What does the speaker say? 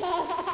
Ha ha ha!